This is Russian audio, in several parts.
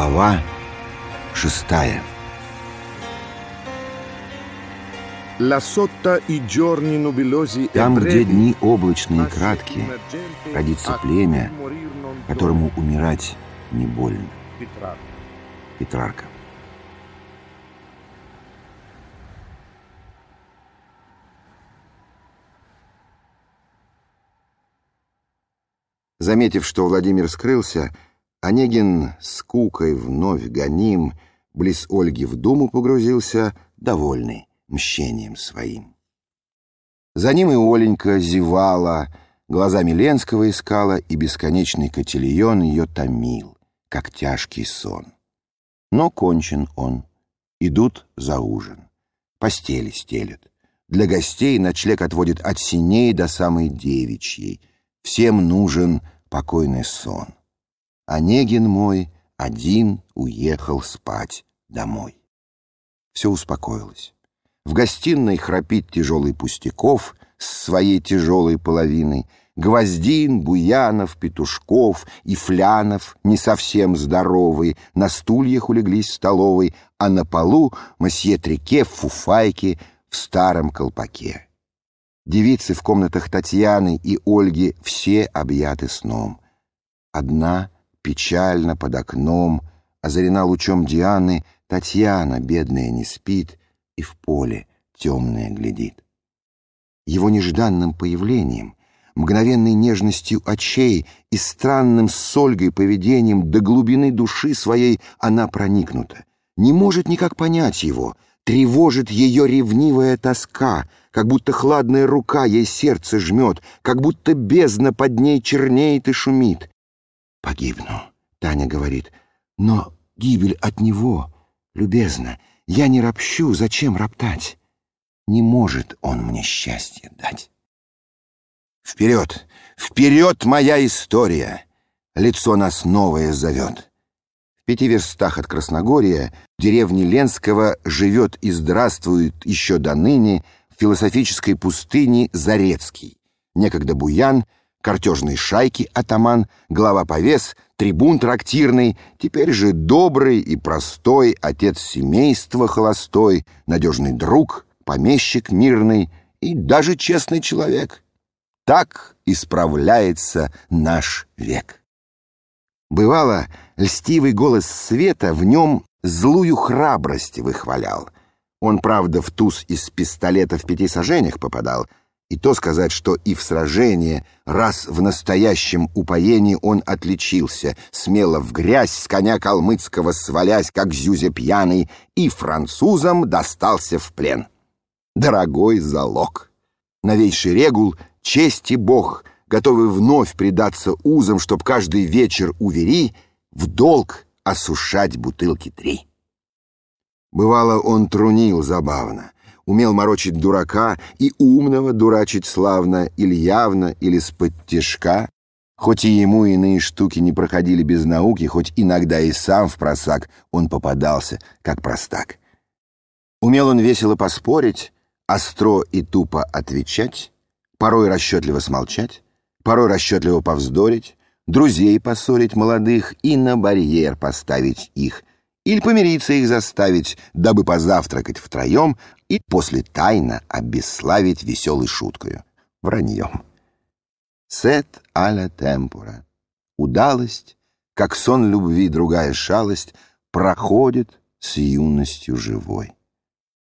Глава шестая Там, где дни облачные и краткие, родится племя, которому умирать не больно. Петрарка. Заметив, что Владимир скрылся, Онегин с кукой вновь гоним, близ Ольги в думу погрузился, довольный мщением своим. За ним и Оленька зевала, глазами Ленского искала, и бесконечный котельон ее томил, как тяжкий сон. Но кончен он. Идут за ужин. Постели стелют. Для гостей ночлег отводит от синей до самой девичьей. Всем нужен покойный сон. Онегин мой один уехал спать домой. Все успокоилось. В гостиной храпит тяжелый Пустяков с своей тяжелой половиной, Гвоздин, Буянов, Петушков и Флянов, не совсем здоровые, на стульях улеглись в столовой, а на полу мосье Трике в фуфайке в старом колпаке. Девицы в комнатах Татьяны и Ольги все объяты сном. Одна — Печально под окном, озарена лучом Дианы, Татьяна, бедная, не спит и в поле темное глядит. Его нежданным появлением, мгновенной нежностью очей и странным с Ольгой поведением до глубины души своей она проникнута. Не может никак понять его, тревожит ее ревнивая тоска, как будто хладная рука ей сердце жмет, как будто бездна под ней чернеет и шумит. «Погибну», — Таня говорит. «Но гибель от него, любезно, я не ропщу, зачем роптать? Не может он мне счастье дать». «Вперед! Вперед, моя история!» Лицо нас новое зовет. В пяти верстах от Красногория в деревне Ленского живет и здравствует еще до ныне в философической пустыне Зарецкий, некогда Буян — картежной шайки атаман, глава повес, трибун трактирный, теперь же добрый и простой отец семейства холостой, надежный друг, помещик мирный и даже честный человек. Так исправляется наш век. Бывало, льстивый голос света в нем злую храбрость выхвалял. Он, правда, в туз из пистолета в пяти сажениях попадал — и то сказать, что и в сражении, раз в настоящем упоении он отличился, смело в грязь с коня калмыцкого свалясь, как зюзя пьяный, и французам достался в плен. Дорогой залог! Новейший регул, честь и бог, готовы вновь предаться узам, чтоб каждый вечер увери, в долг осушать бутылки три. Бывало, он трунил забавно — умел морочить дурака и умного дурачить славно, или явно, или с-под тяжка. Хоть и ему иные штуки не проходили без науки, хоть иногда и сам в просак он попадался, как простак. Умел он весело поспорить, остро и тупо отвечать, порой расчетливо смолчать, порой расчетливо повздорить, друзей поссорить молодых и на барьер поставить их, или помириться их заставить, дабы позавтракать втроем и после тайно обесславить веселой шуткою, враньем. Сет аля темпура. Удалость, как сон любви другая шалость, проходит с юностью живой.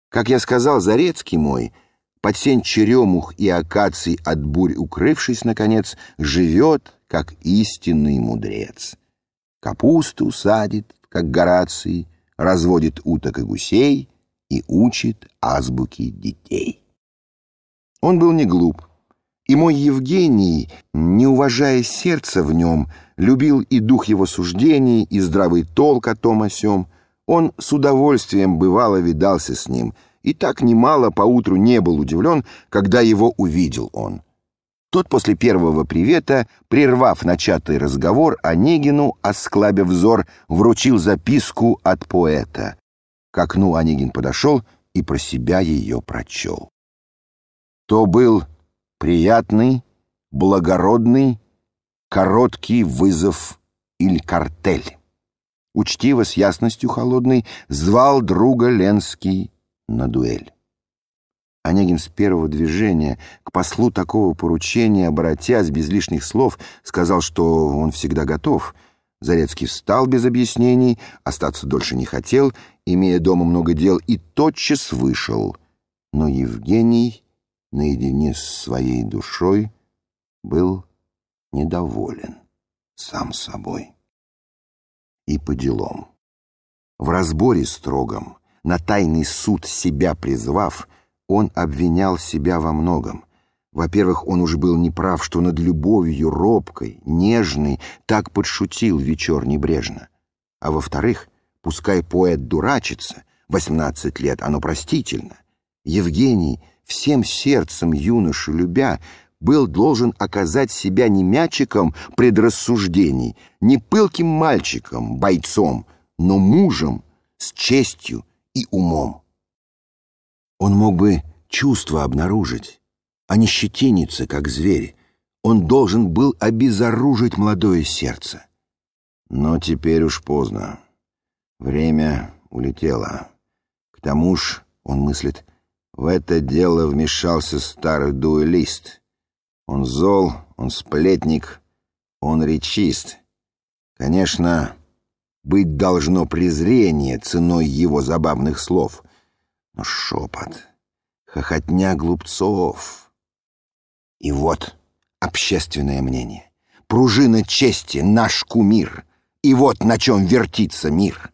Как я сказал, Зарецкий мой, под сень черемух и акаций от бурь укрывшись, наконец, живет, как истинный мудрец. Капусту садит, как Гораций, разводит уток и гусей и учит азбуки детей. Он был не глуп, и мой Евгений, не уважая сердца в нем, любил и дух его суждений, и здравый толк о том о сём. Он с удовольствием бывало видался с ним, и так немало поутру не был удивлен, когда его увидел он. Тот после первого привета, прервав начатый разговор, Онегину, осклабив взор, вручил записку от поэта. К окну Онегин подошел и про себя ее прочел. То был приятный, благородный, короткий вызов или картель. учтиво с ясностью холодной, звал друга Ленский на дуэль. Онегин с первого движения к послу такого поручения, обратясь без лишних слов, сказал, что он всегда готов. Зарецкий встал без объяснений, остаться дольше не хотел, имея дома много дел, и тотчас вышел. Но Евгений наедине с своей душой был недоволен сам собой. И по делам. В разборе строгом, на тайный суд себя призвав, он обвинял себя во многом. Во-первых, он уж был неправ, что над любовью робкой, нежной, так подшутил вечер небрежно. А во-вторых, пускай поэт дурачится, восемнадцать лет, оно простительно. Евгений, всем сердцем юношу любя, был должен оказать себя не мячиком предрассуждений, не пылким мальчиком, бойцом, но мужем с честью и умом. Он мог бы чувства обнаружить, а не щетиниться, как зверь. Он должен был обезоружить молодое сердце. Но теперь уж поздно. Время улетело. К тому ж, он мыслит, в это дело вмешался старый дуэлист. Он зол, он сплетник, он речист. Конечно, быть должно презрение ценой его забавных слов — шепот, хохотня глупцов. И вот общественное мнение. Пружина чести — наш кумир. И вот на чем вертится мир.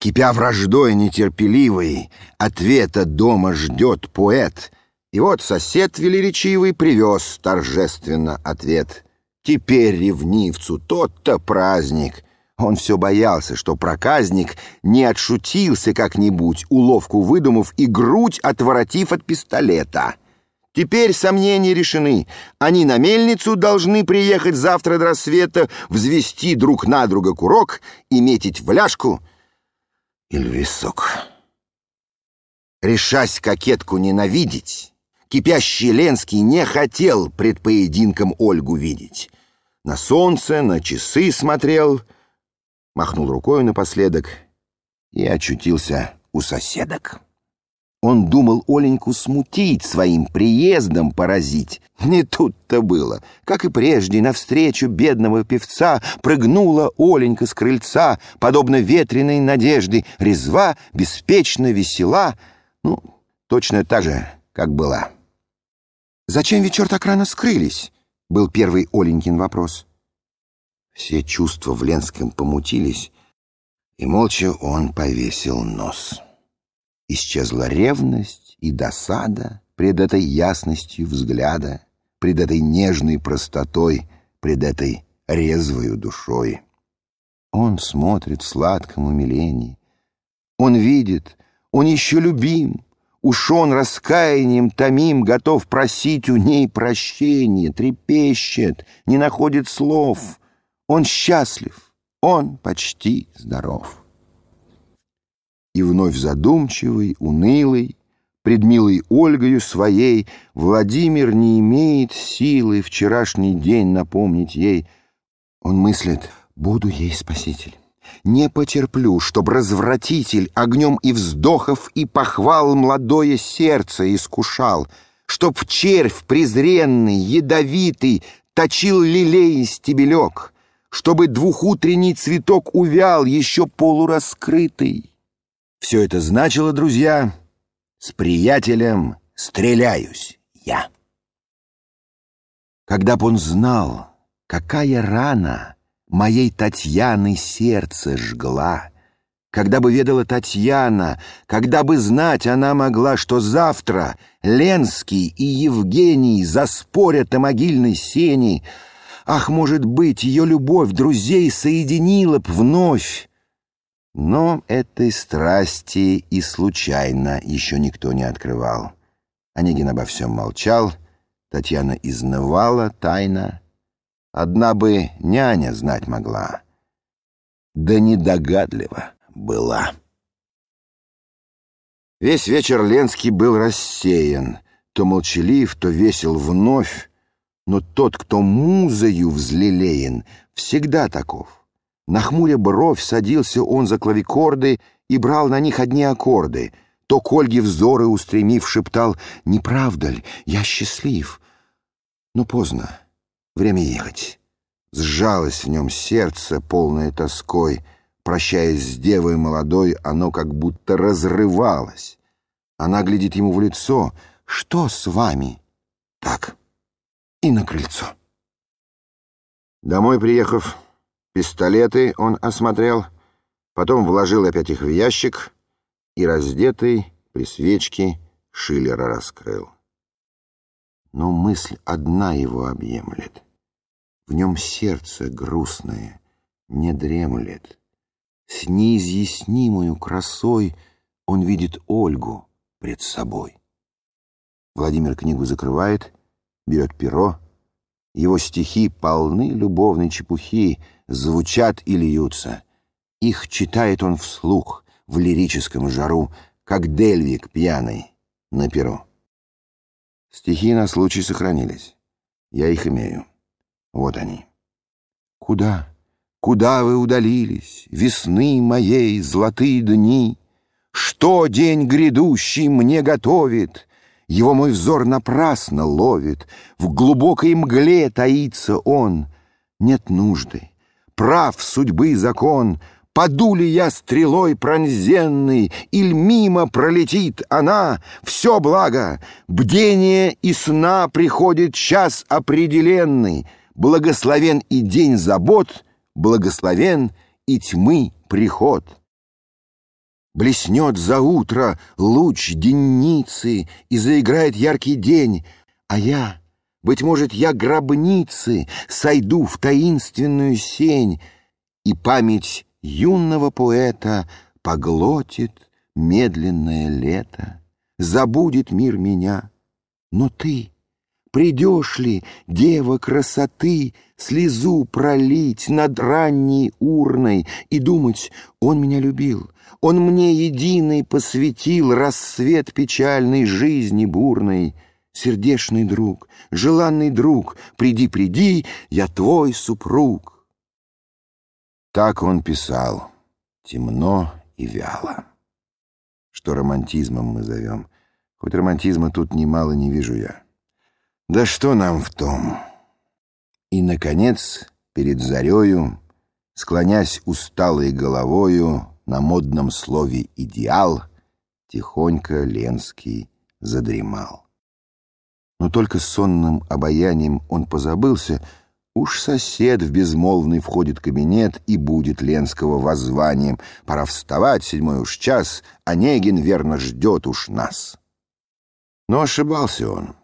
Кипя враждой нетерпеливой, ответа дома ждет поэт. И вот сосед велеречивый привез торжественно ответ. Теперь ревнивцу тот-то праздник — он все боялся, что проказник не отшутился как-нибудь, уловку выдумав и грудь отворотив от пистолета. Теперь сомнения решены. Они на мельницу должны приехать завтра до рассвета, взвести друг на друга курок и метить в ляжку или висок. Решась кокетку ненавидеть, кипящий Ленский не хотел пред поединком Ольгу видеть. На солнце, на часы смотрел — махнул рукой напоследок и очутился у соседок. Он думал Оленьку смутить, своим приездом поразить. Не тут-то было. Как и прежде, навстречу бедного певца прыгнула Оленька с крыльца, подобно ветреной надежде, резва, беспечно, весела, ну, точно так же, как была. «Зачем вечер так рано скрылись?» — был первый Оленькин вопрос. Все чувства в Ленском помутились, и молча он повесил нос. Исчезла ревность и досада пред этой ясностью взгляда, пред этой нежной простотой, пред этой резвою душой. Он смотрит в сладком умилении. Он видит, он еще любим, Уж он раскаянием томим готов просить у ней прощения, трепещет, не находит слов — он счастлив, он почти здоров. И вновь задумчивый, унылый, Пред милой Ольгою своей Владимир не имеет силы Вчерашний день напомнить ей. Он мыслит, буду ей спаситель. Не потерплю, чтоб развратитель Огнем и вздохов и похвал Младое сердце искушал, Чтоб червь презренный, ядовитый Точил лилей стебелек — чтобы двухутренний цветок увял, еще полураскрытый. Все это значило, друзья, с приятелем стреляюсь я. Когда б он знал, какая рана моей Татьяны сердце жгла, когда бы ведала Татьяна, когда бы знать она могла, что завтра Ленский и Евгений заспорят о могильной сени — Ах, может быть, ее любовь друзей соединила б вновь. Но этой страсти и случайно еще никто не открывал. Онегин обо всем молчал, Татьяна изнывала тайно. Одна бы няня знать могла. Да недогадлива была. Весь вечер Ленский был рассеян, то молчалив, то весел вновь, но тот, кто музою взлелеен, всегда таков. Нахмуря бровь, садился он за клавикорды и брал на них одни аккорды. То к Ольге взоры устремив, шептал «Не правда ли? Я счастлив». Но поздно. Время ехать. Сжалось в нем сердце, полное тоской. Прощаясь с девой молодой, оно как будто разрывалось. Она глядит ему в лицо. «Что с вами?» «Так, и на крыльцо». Домой приехав, пистолеты он осмотрел, потом вложил опять их в ящик и, раздетый, при свечке, Шиллера раскрыл. Но мысль одна его объемлет. В нем сердце грустное не дремлет. С неизъяснимою красой он видит Ольгу пред собой. Владимир книгу закрывает, берет перо, его стихи полны любовной чепухи, звучат и льются. Их читает он вслух, в лирическом жару, как Дельвик пьяный на перо. Стихи на случай сохранились. Я их имею. Вот они. Куда, куда вы удалились, весны моей золотые дни? Что день грядущий мне готовит? Его мой взор напрасно ловит, В глубокой мгле таится он. Нет нужды, прав судьбы закон, Паду ли я стрелой пронзенной, Иль мимо пролетит она, Все благо, бдение и сна Приходит час определенный, Благословен и день забот, Благословен и тьмы приход. Блеснет за утро луч денницы, И заиграет яркий день, А я, быть может, я гробницы, Сойду в таинственную сень, И память юного поэта Поглотит медленное лето, Забудет мир меня. Но ты, придешь ли, дева красоты, Слезу пролить над ранней урной И думать, он меня любил, он мне единый посвятил рассвет печальной жизни бурной. Сердешный друг, желанный друг, приди, приди, я твой супруг. Так он писал, темно и вяло. Что романтизмом мы зовем. Хоть романтизма тут немало не вижу я. Да что нам в том? И, наконец, перед зарею, склонясь усталой головою, на модном слове «идеал» тихонько Ленский задремал. Но только сонным обаянием он позабылся, уж сосед в безмолвный входит кабинет и будет Ленского воззванием. Пора вставать, седьмой уж час, Онегин верно ждет уж нас. Но ошибался он.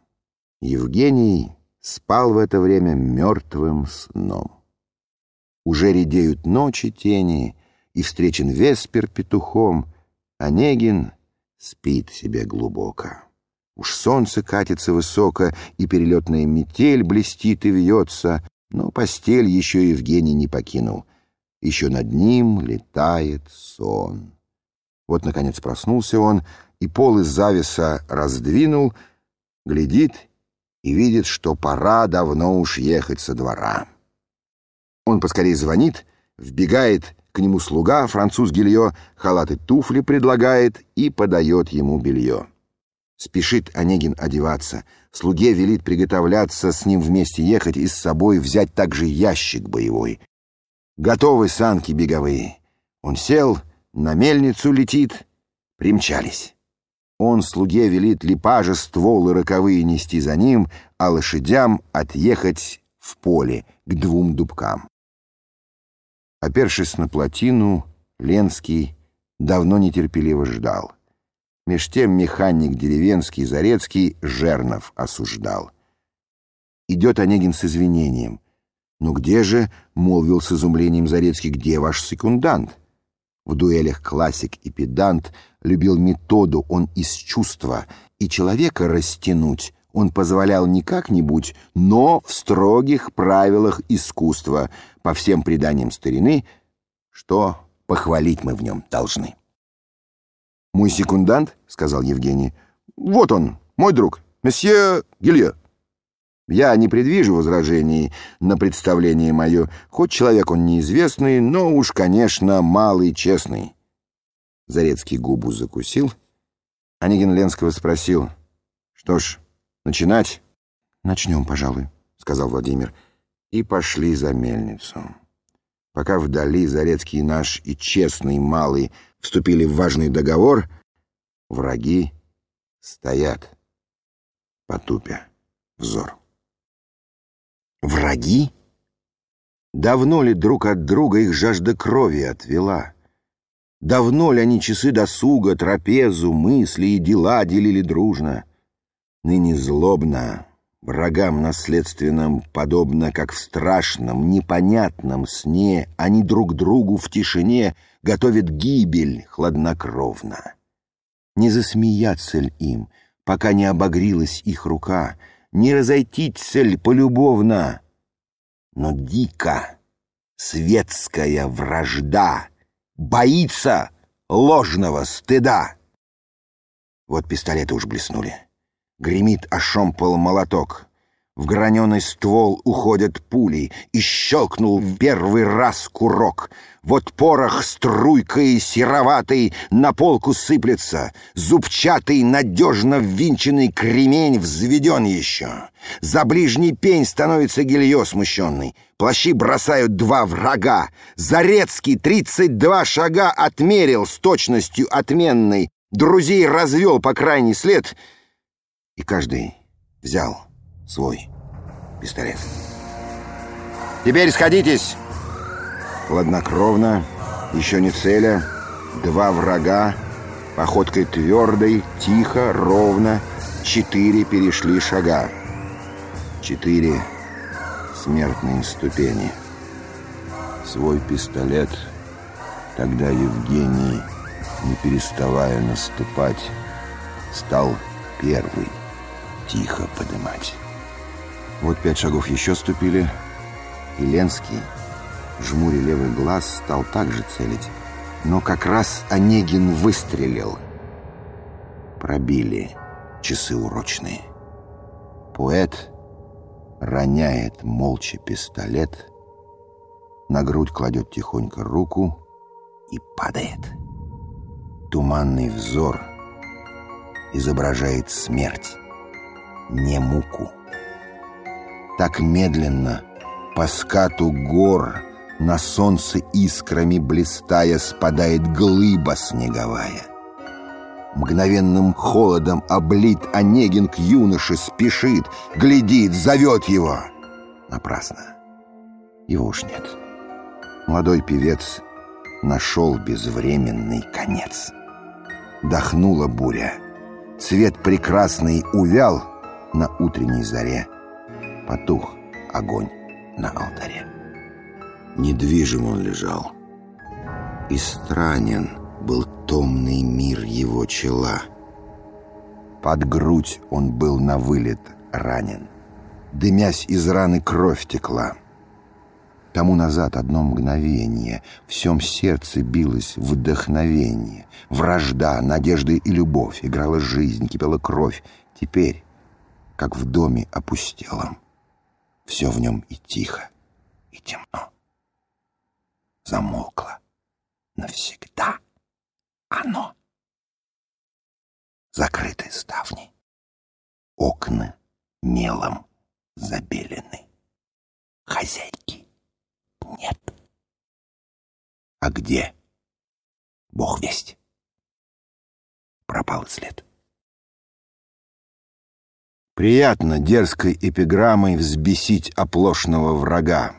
Евгений спал в это время мертвым сном. Уже редеют ночи тени, и встречен Веспер петухом, Онегин спит себе глубоко. Уж солнце катится высоко, и перелетная метель блестит и вьется, но постель еще Евгений не покинул. Еще над ним летает сон. Вот, наконец, проснулся он, и пол из завеса раздвинул, глядит и видит, что пора давно уж ехать со двора. Он поскорее звонит, вбегает к нему слуга, француз Гильо, халаты туфли предлагает и подает ему белье. Спешит Онегин одеваться. Слуге велит приготовляться, с ним вместе ехать и с собой взять также ящик боевой. Готовы санки беговые. Он сел, на мельницу летит. Примчались. Он слуге велит липажа стволы роковые нести за ним, а лошадям отъехать в поле к двум дубкам. Опершись на плотину, Ленский давно нетерпеливо ждал. Меж тем механик деревенский Зарецкий Жернов осуждал. Идет Онегин с извинением. «Ну где же, — молвил с изумлением Зарецкий, — где ваш секундант?» В дуэлях классик и педант любил методу он из чувства, и человека растянуть он позволял не как-нибудь, но в строгих правилах искусства, по всем преданиям старины, что похвалить мы в нем должны. «Мой секундант», — сказал Евгений, — «вот он, мой друг, месье Гилье». Я не предвижу возражений на представление мое, хоть человек он неизвестный, но уж, конечно, малый честный». Зарецкий губу закусил. Онегин Ленского спросил, «Что ж, начинать?» «Начнем, пожалуй», — сказал Владимир, и пошли за мельницу. Пока вдали Зарецкий наш и честный малый вступили в важный договор, враги стоят, потупя взор. Враги? Давно ли друг от друга их жажда крови отвела? Давно ли они часы досуга, трапезу, мысли и дела делили дружно? Ныне злобно, врагам наследственным, подобно как в страшном, непонятном сне, они друг другу в тишине готовят гибель хладнокровно. Не засмеяться ли им, пока не обогрилась их рука — не разойтиться ль полюбовно. Но дико светская вражда боится ложного стыда. Вот пистолеты уж блеснули. Гремит ошомпал молоток. В граненый ствол уходят пули, и щелкнул в первый раз курок. Вот порох струйкой сероватый на полку сыплется, Зубчатый, надежно ввинченный кремень взведен еще. За ближний пень становится гилье смущенный. Плащи бросают два врага. Зарецкий тридцать два шага отмерил с точностью отменной. Друзей развел по крайний след, и каждый взял свой пистолет. «Теперь сходитесь!» Хладнокровно, еще не целя, два врага, походкой твердой, тихо, ровно, четыре перешли шага. Четыре смертные ступени. Свой пистолет тогда Евгений, не переставая наступать, стал первый тихо подымать. Вот пять шагов еще ступили, и Ленский, жмуря левый глаз, стал также целить. Но как раз Онегин выстрелил. Пробили часы урочные. Поэт роняет молча пистолет, на грудь кладет тихонько руку и падает. Туманный взор изображает смерть, не муку так медленно, по скату гор, на солнце искрами блистая, спадает глыба снеговая. Мгновенным холодом облит Онегин к юноше спешит, глядит, зовет его. Напрасно. Его уж нет. Молодой певец нашел безвременный конец. Дохнула буря. Цвет прекрасный увял на утренней заре потух огонь на алтаре. Недвижим он лежал, и странен был томный мир его чела. Под грудь он был на вылет ранен, дымясь из раны кровь текла. Тому назад одно мгновение В всем сердце билось вдохновение Вражда, надежда и любовь Играла жизнь, кипела кровь Теперь, как в доме опустелом все в нем и тихо, и темно. Замолкло навсегда оно. Закрыты ставни, окна мелом забелены. Хозяйки нет. А где? Бог весть. Пропал след. Приятно дерзкой эпиграммой взбесить оплошного врага.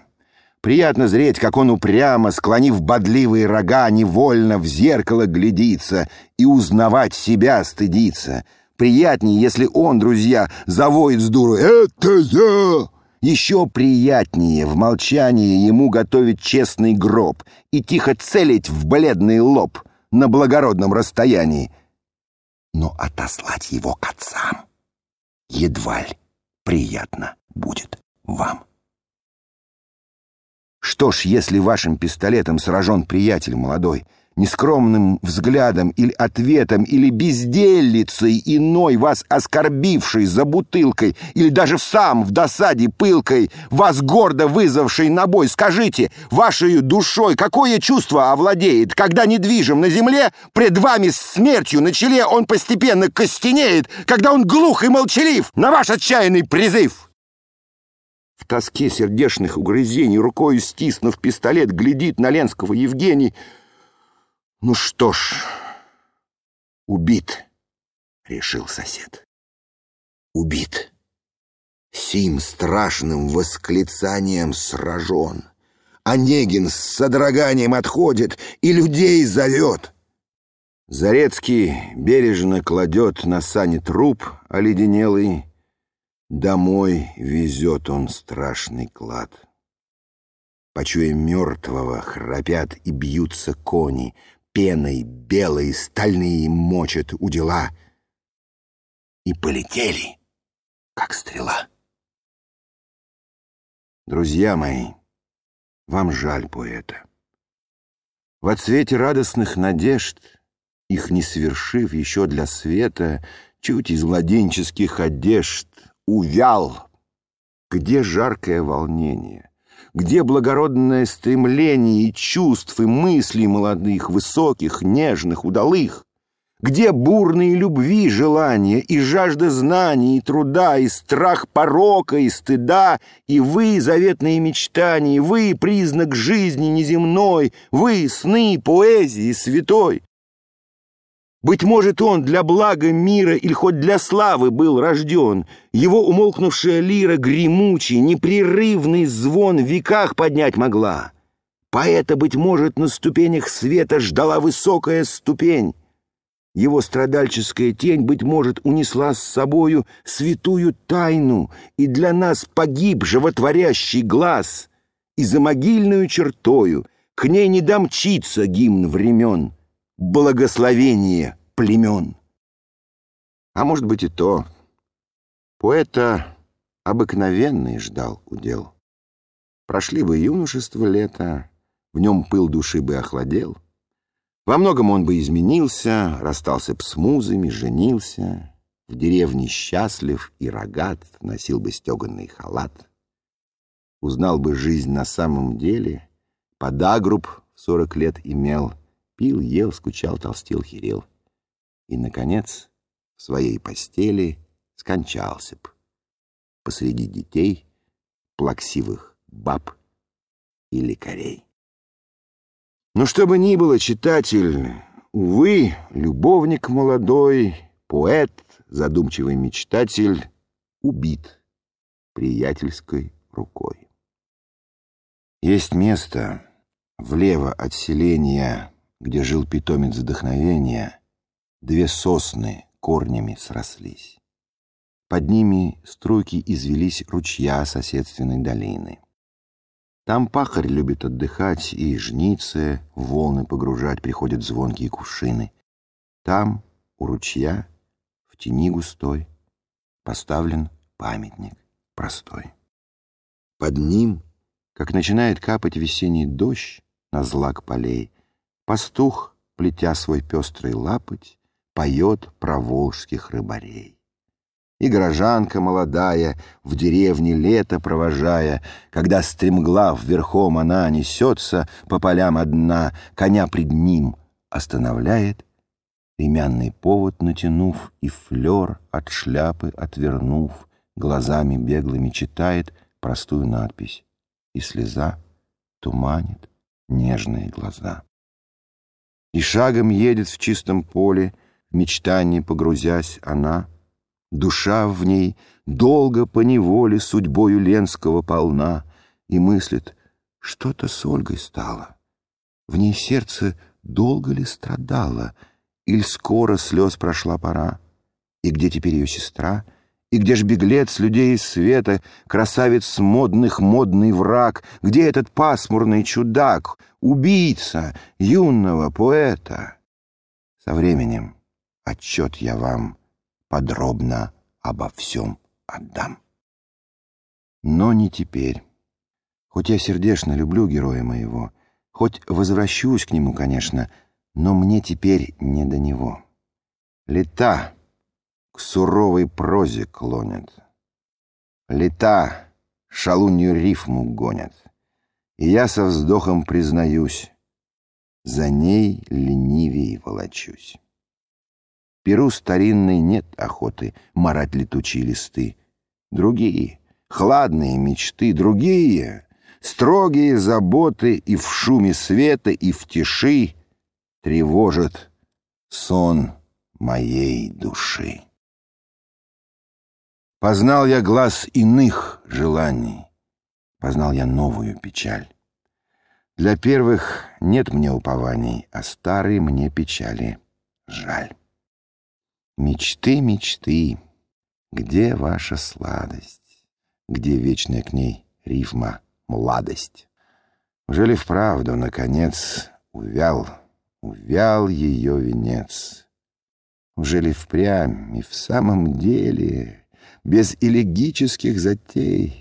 Приятно зреть, как он упрямо, склонив бодливые рога, невольно в зеркало глядится и узнавать себя стыдится. Приятнее, если он, друзья, завоет с дуру «Это я!» Еще приятнее в молчании ему готовить честный гроб и тихо целить в бледный лоб на благородном расстоянии. Но отослать его к отцам — едва ли приятно будет вам. Что ж, если вашим пистолетом сражен приятель молодой, нескромным взглядом или ответом, или безделицей иной, вас оскорбившей за бутылкой, или даже сам в досаде пылкой, вас гордо вызвавший на бой, скажите, вашей душой какое чувство овладеет, когда недвижим на земле, пред вами с смертью на челе он постепенно костенеет, когда он глух и молчалив на ваш отчаянный призыв? В тоске сердечных угрызений, рукою стиснув пистолет, глядит на Ленского Евгений — ну что ж, убит, решил сосед. Убит. Сим страшным восклицанием сражен. Онегин с содроганием отходит и людей зовет. Зарецкий бережно кладет на сани труп оледенелый. Домой везет он страшный клад. Почуя мертвого, храпят и бьются кони, пеной белые стальные мочат у дела и полетели, как стрела. Друзья мои, вам жаль поэта. В отсвете радостных надежд, их не свершив еще для света, чуть из младенческих одежд, увял. Где жаркое волнение? Где благородное стремление и чувств, и мыслей молодых, высоких, нежных, удалых, где бурные любви желания, и жажда знаний, и труда, и страх порока, и стыда, и вы, заветные мечтания, вы, признак жизни неземной, вы, сны поэзии святой. Быть может, он для блага мира или хоть для славы был рожден. Его умолкнувшая лира гремучий, непрерывный звон в веках поднять могла. Поэта, быть может, на ступенях света ждала высокая ступень. Его страдальческая тень, быть может, унесла с собою святую тайну, и для нас погиб животворящий глаз, и за могильную чертою к ней не домчится гимн времен благословение племен. А может быть и то. Поэта обыкновенный ждал удел. Прошли бы юношество лето, в нем пыл души бы охладел. Во многом он бы изменился, расстался б с музами, женился, в деревне счастлив и рогат, носил бы стеганный халат. Узнал бы жизнь на самом деле, подагруб сорок лет имел — Пил, ел, скучал, толстел, херел. И, наконец, в своей постели скончался б посреди детей, плаксивых баб и лекарей. Но что бы ни было, читатель, увы, любовник молодой, поэт, задумчивый мечтатель, убит приятельской рукой. Есть место влево от селения где жил питомец вдохновения, две сосны корнями срослись. Под ними струйки извелись ручья соседственной долины. Там пахарь любит отдыхать и жницы в волны погружать приходят звонкие кувшины. Там, у ручья, в тени густой, поставлен памятник простой. Под ним, как начинает капать весенний дождь на злак полей, Пастух, плетя свой пестрый лапоть, Поет про волжских рыбарей. И горожанка молодая, в деревне лето провожая, Когда стремглав верхом она несется По полям одна, коня пред ним останавливает, Ремянный повод натянув и флер от шляпы отвернув, Глазами беглыми читает простую надпись, И слеза туманит нежные глаза. И шагом едет в чистом поле, в мечтании погрузясь она. Душа в ней долго по неволе судьбою Ленского полна и мыслит, что-то с Ольгой стало. В ней сердце долго ли страдало, или скоро слез прошла пора? И где теперь ее сестра — и где ж беглец людей из света, красавец модных модный враг? Где этот пасмурный чудак, убийца юного поэта? Со временем отчет я вам подробно обо всем отдам. Но не теперь. Хоть я сердечно люблю героя моего, хоть возвращусь к нему, конечно, Но мне теперь не до него. Лета к суровой прозе клонят. Лета шалунью рифму гонят. И я со вздохом признаюсь, за ней ленивей волочусь. Перу старинной нет охоты марать летучие листы. Другие, хладные мечты, другие, строгие заботы и в шуме света, и в тиши тревожат сон моей души. Познал я глаз иных желаний, познал я новую печаль. Для первых нет мне упований, а старые мне печали жаль. Мечты, мечты, где ваша сладость, где вечная к ней рифма младость? Ужели вправду, наконец, увял, увял ее венец? Ужели впрямь и в самом деле, без элегических затей,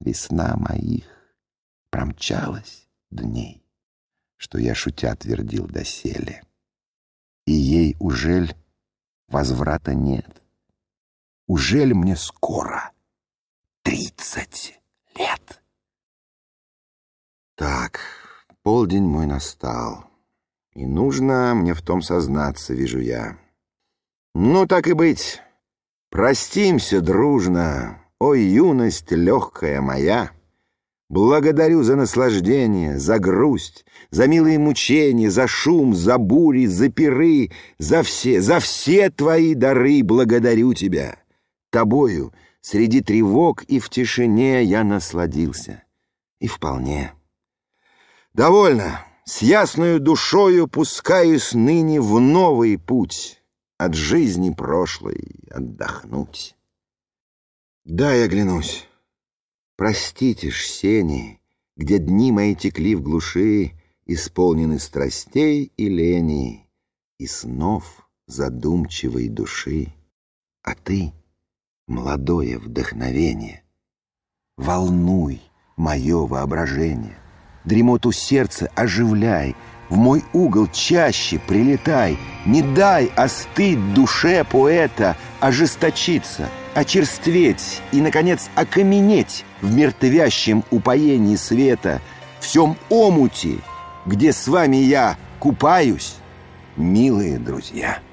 весна моих промчалась дней, что я шутя твердил доселе. И ей ужель возврата нет? Ужель мне скоро тридцать лет? Так, полдень мой настал, и нужно мне в том сознаться, вижу я. Ну, так и быть, простимся дружно, ой, юность легкая моя. Благодарю за наслаждение, за грусть, за милые мучения, за шум, за бури, за пиры, за все, за все твои дары благодарю тебя. Тобою среди тревог и в тишине я насладился. И вполне. Довольно, с ясною душою пускаюсь ныне в новый путь от жизни прошлой отдохнуть. Дай оглянусь. Простите ж, сени, где дни мои текли в глуши, Исполнены страстей и лени, И снов задумчивой души. А ты, молодое вдохновение, Волнуй мое воображение, Дремоту сердца оживляй, В мой угол чаще прилетай, Не дай остыть душе поэта Ожесточиться — очерстветь и, наконец, окаменеть в мертвящем упоении света, в всем омуте, где с вами я купаюсь, милые друзья».